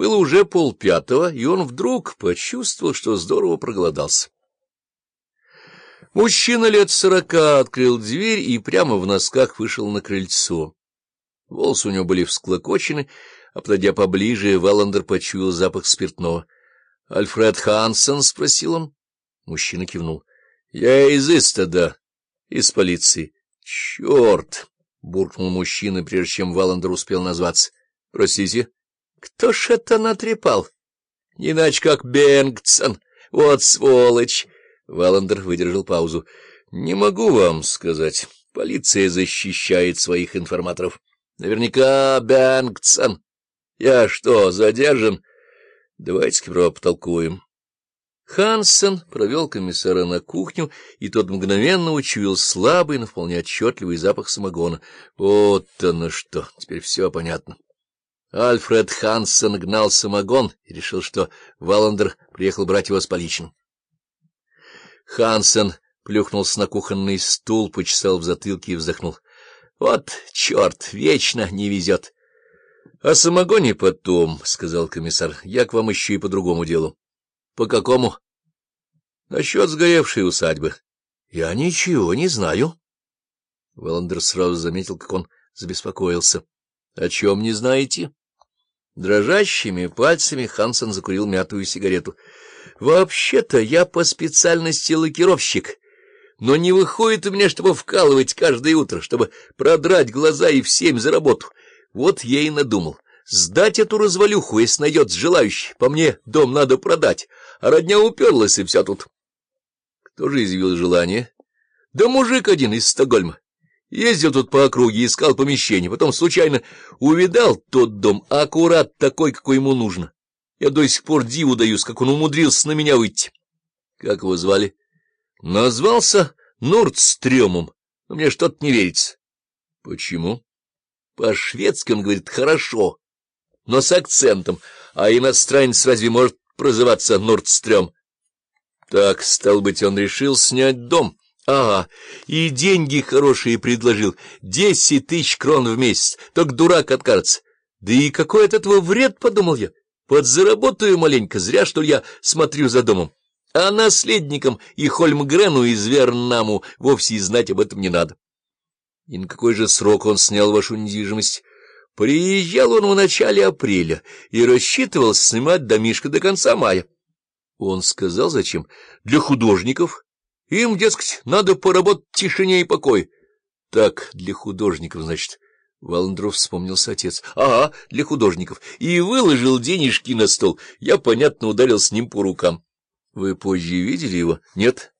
Было уже полпятого, и он вдруг почувствовал, что здорово проголодался. Мужчина лет сорока открыл дверь и прямо в носках вышел на крыльцо. Волосы у него были всклокочены, а, подойдя поближе, Валандер почуял запах спиртного. — Альфред Хансен? — спросил он. Мужчина кивнул. — Я из Истада, из полиции. — Черт! — буркнул мужчина, прежде чем Валандер успел назваться. — Простите? — Кто ж это натрепал? — иначе как Бенгтсон. Вот сволочь! Валандер выдержал паузу. — Не могу вам сказать. Полиция защищает своих информаторов. Наверняка Бенгтсон. Я что, задержан? Давайте-ка про потолкуем. Хансен провел комиссара на кухню, и тот мгновенно учуял слабый, но вполне отчетливый запах самогона. Вот оно что, теперь все понятно. Альфред Хансен гнал самогон и решил, что Валандер приехал брать его с поличным. Хансен плюхнулся на кухонный стул, почесал в затылке и вздохнул. Вот черт, вечно не везет. — О самогоне потом, — сказал комиссар. — Я к вам еще и по другому делу. — По какому? — Насчет сгоревшей усадьбы. — Я ничего не знаю. Валандер сразу заметил, как он забеспокоился. — О чем не знаете? Дрожащими пальцами Хансен закурил мятую сигарету. — Вообще-то я по специальности лакировщик. — но не выходит у меня, чтобы вкалывать каждое утро, чтобы продрать глаза и в семь за работу. Вот я и надумал. Сдать эту развалюху, если найдется желающий. По мне дом надо продать, а родня уперлась, и все тут. Кто же изъявил желание? Да мужик один из Стокгольма. Ездил тут по округе, искал помещение, потом случайно увидал тот дом, аккурат такой, какой ему нужно. Я до сих пор диву даюсь, как он умудрился на меня выйти. Как его звали? Назвался Нордстрёмом, но мне что-то не верится. Почему? По-шведски он говорит «хорошо», но с акцентом, а иностранец разве может прозываться Нордстрём? Так, стал быть, он решил снять дом. Ага, и деньги хорошие предложил, десять тысяч крон в месяц, только дурак откажется. Да и какой от этого вред, подумал я, подзаработаю маленько, зря, что я смотрю за домом. А наследникам и Хольмгрену из Вернаму вовсе и знать об этом не надо. И на какой же срок он снял вашу недвижимость? Приезжал он в начале апреля и рассчитывал снимать домишко до конца мая. Он сказал, зачем? Для художников. Им, дескать, надо поработать в тишине и покое. Так, для художников, значит. Валандров вспомнился отец. Ага, для художников. И выложил денежки на стол. Я, понятно, ударил с ним по рукам. Вы позже видели его? Нет?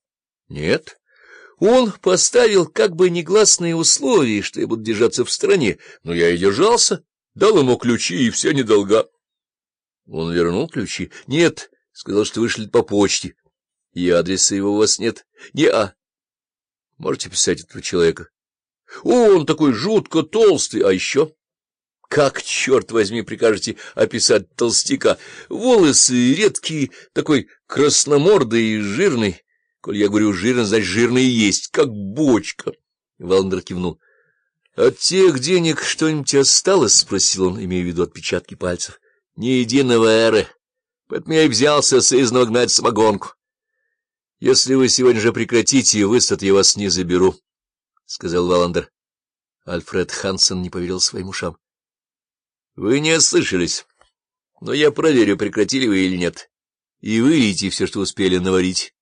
Нет. Он поставил как бы негласные условия, что я буду держаться в стороне, но я и держался, дал ему ключи, и все недолга. Он вернул ключи? Нет, сказал, что вышлет по почте. И адреса его у вас нет? Не-а. Можете писать этого человека? Он такой жутко толстый, а еще... Как, черт возьми, прикажете описать толстяка? Волосы редкие, такой красномордый и жирный. Коль я говорю жирный, значит жирный есть, как бочка. Валандер кивнул. — От тех денег что-нибудь осталось? — спросил он, имея в виду отпечатки пальцев. — Ни единого эры. Поэтому я и взялся сызново гнать самогонку. — Если вы сегодня же прекратите, высот я вас не заберу, — сказал Валандер. Альфред Хансен не поверил своим ушам. Вы не ослышались, но я проверю, прекратили вы или нет, и вылейте все, что успели наварить.